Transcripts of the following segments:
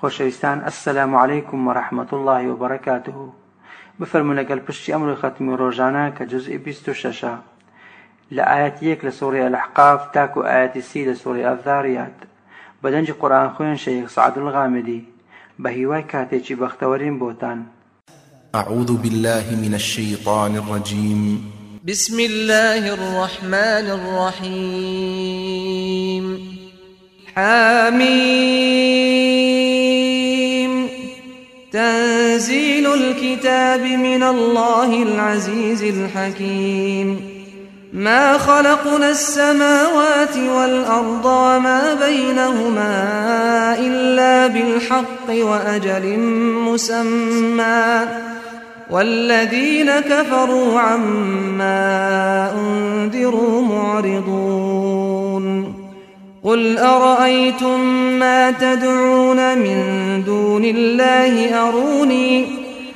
خۆشەویستان ئەسسەلام عیکم و الله و بەرەکاته بفەرمو لەگەڵ پشتی ئەمڕۆی خەتمی ڕۆژانە کە جزئی بیست و شەشە لە ئاەت یەک لە سوڕی ئەلحقاف تاکو ئاەتی سی لە سوڕی ئەذاریات بەدەنجی قورآن خوێن شەیخ سعد الغامدی. بە هیوای کاتێکی بەختەوەرین بۆتان. أعوذ بالله من الشيطان الرجيم. بسم الله الرحمن الرحيم. حميم. تنزيل الكتاب من الله العزيز الحكيم. ما خلقنا السماوات والأرض وما بينهما إلا بالحق وأجل مسمى. والذين كفروا عما أنذروا معرضون. قل أرأيتم ما تدعون من دون الله أروني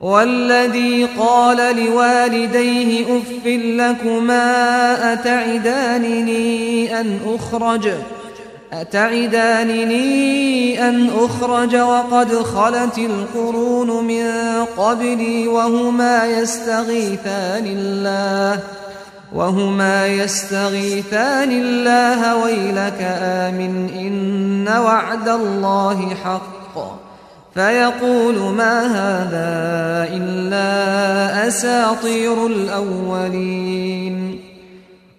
والذي قال لوالديه أف لكما أتعدانني أن أخرج؟ أتعدانني أن أخرج وقد خلت القرون من قبلي وهما يستغيثان الله وهما يستغيثان الله ويلك آمن إن وعد الله حق. فيقول ما هذا إلا أساطير الأولين.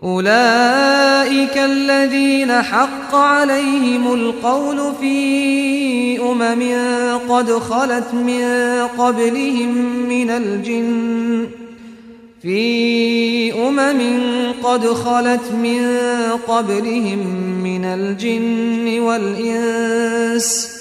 أولئك الذين حق عليهم القول في أمم قد خلت من قبلهم من الجن. في أمم قد خلت من قبلهم من الجن والإنس.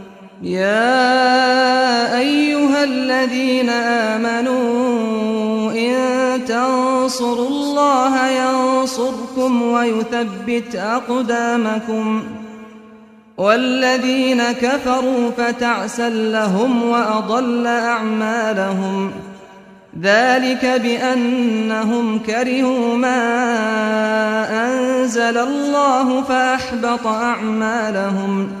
يا أيها الذين آمنوا إن تنصروا الله ينصركم ويثبت أقدامكم والذين كفروا فتعسا لهم وأضل أعمالهم ذلك بأنهم كرهوا ما أنزل الله فأحبط أعمالهم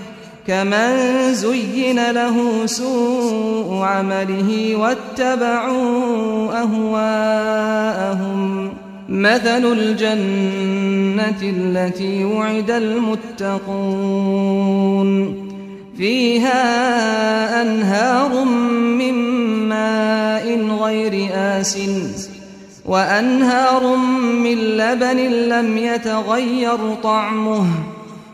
كمن زين له سوء عمله واتبعوا أهواءهم مثل الجنة التي وعد المتقون فيها أنهار من ماء غير آسٍ وأنهار من لبن لم يتغير طعمه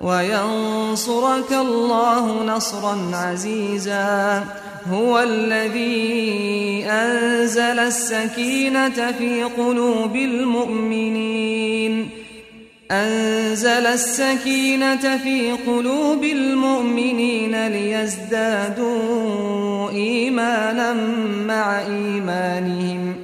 وينصرك الله نصرا عزيزا. هو الذي أنزل السكينة في قلوب المؤمنين. أنزل السكينة في قلوب المؤمنين ليزدادوا إيمانا مع إيمانهم.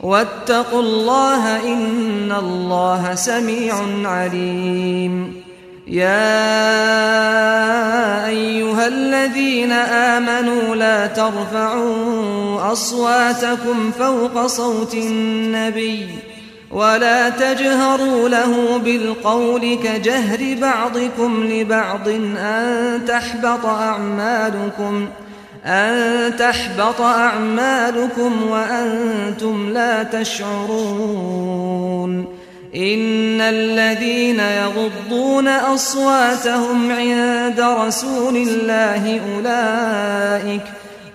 واتقوا الله إن الله سميع عليم. يا أيها الذين آمنوا لا ترفعوا أصواتكم فوق صوت النبي ولا تجهروا له بالقول كجهر بعضكم لبعض أن تحبط أعمالكم ۖ أن تحبط أعمالكم وأنتم لا تشعرون إن الذين يغضون أصواتهم عند رسول الله أولئك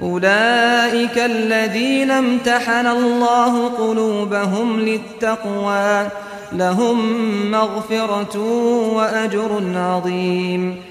أولئك الذين امتحن الله قلوبهم للتقوى لهم مغفرة وأجر عظيم.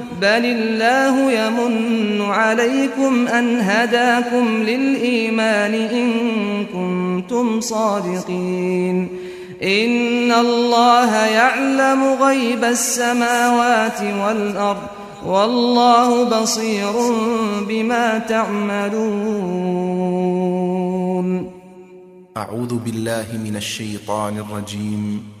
بل الله يمن عليكم أن هداكم للإيمان إن كنتم صادقين. إن الله يعلم غيب السماوات والأرض والله بصير بما تعملون. أعوذ بالله من الشيطان الرجيم.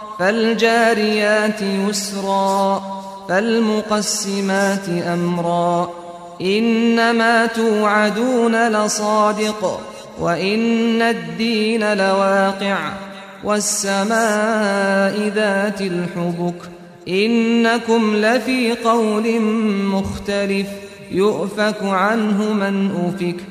فالجاريات يسرا فالمقسمات أمرا. إنما توعدون لصادق وإن الدين لواقع والسماء ذات الحبك. إنكم لفي قول مختلف يؤفك عنه من أفك.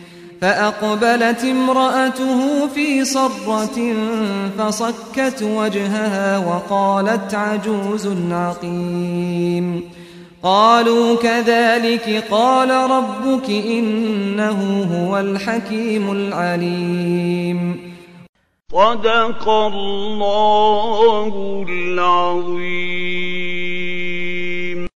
فأقبلت امرأته في صرة فصكت وجهها وقالت عجوز عقيم. قالوا كذلك قال ربك إنه هو الحكيم العليم. صدق الله العظيم.